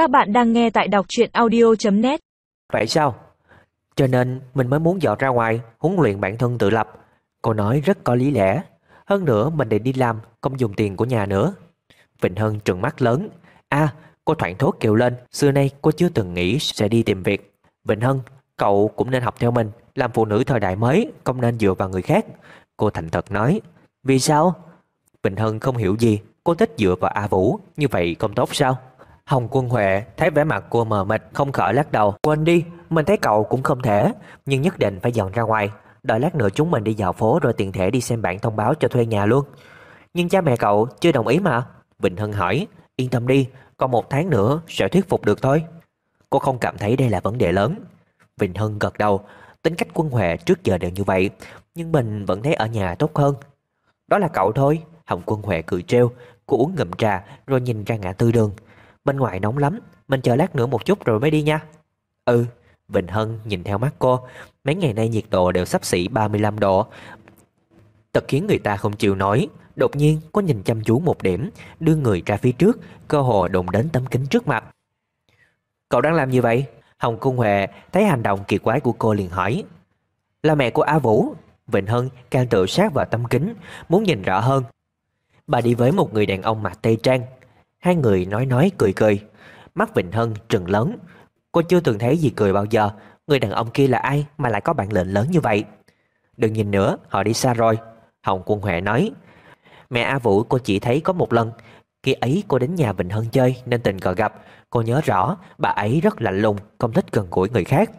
Các bạn đang nghe tại đọc truyện audio.net Vậy sao? Cho nên mình mới muốn dọn ra ngoài huấn luyện bản thân tự lập. Cô nói rất có lý lẽ. Hơn nữa mình định đi làm, không dùng tiền của nhà nữa. Vịnh Hân trừng mắt lớn. a cô thoảng thốt kêu lên. Xưa nay cô chưa từng nghĩ sẽ đi tìm việc. Vịnh Hân, cậu cũng nên học theo mình. Làm phụ nữ thời đại mới, không nên dựa vào người khác. Cô thành thật nói. Vì sao? Vịnh Hân không hiểu gì. Cô thích dựa vào A Vũ, như vậy không tốt sao? Hồng Quân Huệ thấy vẻ mặt cô mờ mịt không khỏi lắc đầu. Quên đi, mình thấy cậu cũng không thể, nhưng nhất định phải dọn ra ngoài. Đợi lát nữa chúng mình đi dạo phố rồi tiền thể đi xem bản thông báo cho thuê nhà luôn. Nhưng cha mẹ cậu chưa đồng ý mà. Bình Hân hỏi, yên tâm đi, còn một tháng nữa sẽ thuyết phục được thôi. Cô không cảm thấy đây là vấn đề lớn. Vịnh Hân gật đầu, tính cách quân Huệ trước giờ đều như vậy, nhưng mình vẫn thấy ở nhà tốt hơn. Đó là cậu thôi, Hồng Quân Huệ cười trêu, cô uống ngậm trà rồi nhìn ra ngã tư đường. Bên ngoài nóng lắm, Mình chờ lát nữa một chút rồi mới đi nha. Ừ Vịnh Hân nhìn theo mắt cô. Mấy ngày nay nhiệt độ đều sắp xỉ 35 độ. Thật khiến người ta không chịu nổi. Đột nhiên, cô nhìn chăm chú một điểm, Đưa người ra phía trước, Cơ hồ đụng đến tấm kính trước mặt. Cậu đang làm gì vậy? Hồng Cung Huệ thấy hành động kỳ quái của cô liền hỏi. Là mẹ của A Vũ. Vịnh Hân càng tự sát vào tấm kính, Muốn nhìn rõ hơn. Bà đi với một người đàn ông mặc tây trang. Hai người nói nói cười cười. Mắt Vịnh Hân trừng lớn. Cô chưa từng thấy gì cười bao giờ. Người đàn ông kia là ai mà lại có bản lệnh lớn như vậy? Đừng nhìn nữa, Họ đi xa rồi. Hồng Quân Huệ nói. Mẹ A Vũ, cô chỉ thấy có một lần. Khi ấy cô đến nhà Vịnh Hân chơi Nên tình cờ gặp. Cô nhớ rõ, bà ấy rất lạnh lùng, Không thích gần gũi người khác.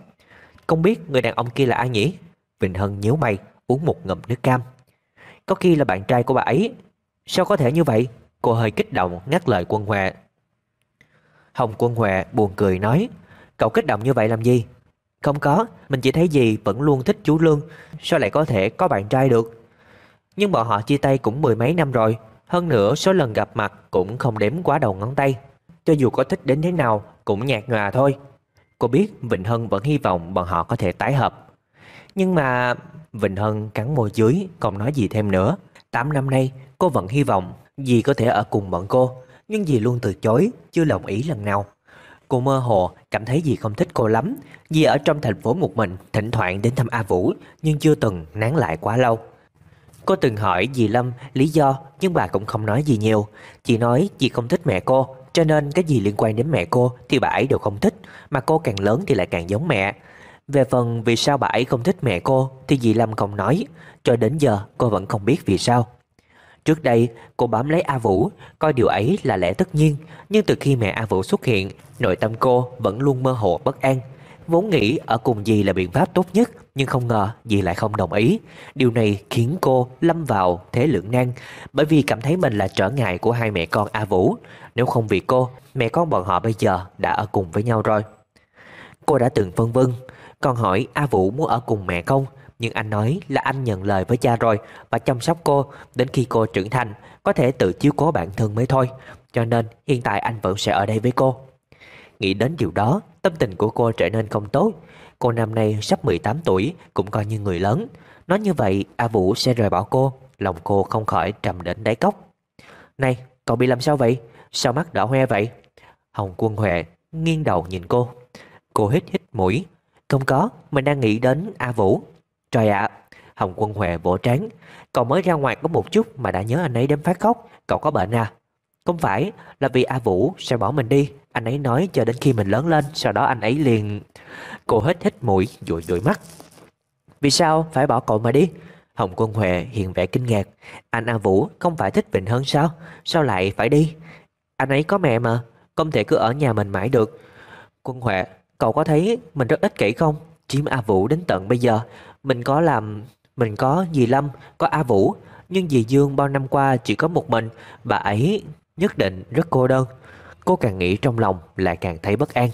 Không biết người đàn ông kia là ai nhỉ? Vịnh Hân nhíu mày, uống một ngụm nước cam. Có khi là bạn trai của bà ấy. Sao có thể như vậy? Cô hơi kích động, ngắt lời quân Huệ. Hồng quân Huệ buồn cười nói, Cậu kích động như vậy làm gì? Không có, Mình chỉ thấy gì vẫn luôn thích chú Lương, Sao lại có thể có bạn trai được? Nhưng bọn họ chia tay cũng mười mấy năm rồi, Hơn nữa số lần gặp mặt Cũng không đếm quá đầu ngón tay. Cho dù có thích đến thế nào Cũng nhạt nhòa thôi. Cô biết Vịnh Hân vẫn hy vọng bọn họ có thể tái hợp. Nhưng mà Vịnh Hân cắn môi dưới, Không nói gì thêm nữa. 8 năm nay, cô vẫn hy vọng Dì có thể ở cùng bọn cô, Nhưng dì luôn từ chối, Chưa đồng ý lần nào. Cô mơ hồ, cảm thấy dì không thích cô lắm. Dì ở trong thành phố một mình, Thỉnh thoảng đến thăm A Vũ, Nhưng chưa từng nán lại quá lâu. Cô từng hỏi dì Lâm lý do, Nhưng bà cũng không nói gì nhiều. Chỉ nói dì không thích mẹ cô, Cho nên cái gì liên quan đến mẹ cô Thì bà ấy đều không thích, Mà cô càng lớn thì lại càng giống mẹ. Về phần vì sao bà ấy không thích mẹ cô Thì dì Lâm không nói. Cho đến giờ, cô vẫn không biết vì sao. Trước đây, cô bám lấy A Vũ, Coi điều ấy là lẽ tất nhiên, Nhưng từ khi mẹ A Vũ xuất hiện, Nội tâm cô vẫn luôn mơ hồ bất an. Vốn nghĩ ở cùng dì là biện pháp tốt nhất, Nhưng không ngờ dì lại không đồng ý. Điều này khiến cô lâm vào thế lưỡng nan, Bởi vì cảm thấy mình là trở ngại của hai mẹ con A Vũ. Nếu không vì cô, Mẹ con bọn họ bây giờ đã ở cùng với nhau rồi. Cô đã từng phân vân, Còn hỏi A Vũ muốn ở cùng mẹ không? Nhưng anh nói là anh nhận lời với cha rồi Và chăm sóc cô Đến khi cô trưởng thành Có thể tự chiếu cố bản thân mới thôi. Cho nên hiện tại anh vẫn sẽ ở đây với cô. Nghĩ đến điều đó Tâm tình của cô trở nên không tốt. Cô năm nay sắp 18 tuổi Cũng coi như người lớn. Nói như vậy A Vũ sẽ rời bỏ cô. Lòng cô không khỏi trầm đến đáy cốc. Này cậu bị làm sao vậy? Sao mắt đỏ hoe vậy? Hồng Quân Huệ nghiêng đầu nhìn cô. Cô hít hít mũi. Không có, mình đang nghĩ đến A Vũ. Trời ạ, Hồng Quân Huệ vỗ trán. Cậu mới ra ngoài có một chút mà đã nhớ anh ấy đến phát khóc. Cậu có bệnh à? Không phải, là vì A Vũ sẽ bỏ mình đi. Anh ấy nói cho đến khi mình lớn lên, sau đó anh ấy liền... Cô hết hít mũi, dụi dụi mắt. Vì sao phải bỏ cậu mà đi? Hồng Quân Huệ hiện vẻ kinh ngạc. Anh A Vũ không phải thích Vịnh hơn sao? Sao lại phải đi? Anh ấy có mẹ mà, không thể cứ ở nhà mình mãi được. Quân Huệ, cậu có thấy mình rất ích kỷ không? Chiếm A Vũ đến tận bây giờ mình có làm, Mình có dì Lâm, Có A Vũ. Nhưng dì Dương bao năm qua chỉ có một mình. Bà ấy nhất định rất cô đơn. Cô càng nghĩ trong lòng lại càng thấy bất an.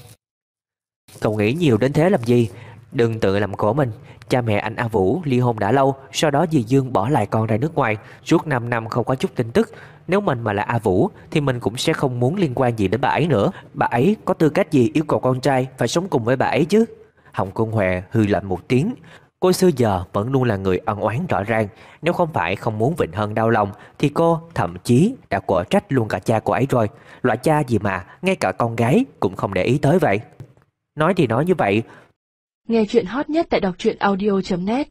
Cậu nghĩ nhiều đến thế làm gì? Đừng tự làm khổ mình. Cha mẹ anh A Vũ ly hôn đã lâu, Sau đó dì Dương bỏ lại con ra nước ngoài. Suốt 5 năm không có chút tin tức. Nếu mình mà là A Vũ, Thì mình cũng sẽ không muốn liên quan gì đến bà ấy nữa. Bà ấy có tư cách gì yêu cầu con trai Phải sống cùng với bà ấy chứ? Hồng Cung Huệ hư lạnh một tiếng. Cô xưa giờ vẫn luôn là người ân oán rõ ràng. Nếu không phải không muốn Vịnh Hân đau lòng, Thì cô thậm chí đã quở trách luôn cả cha cô ấy rồi. Loại cha gì mà, Ngay cả con gái cũng không để ý tới vậy. Nói thì nói như vậy. Nghe chuyện hot nhất tại đọc truyện audio.net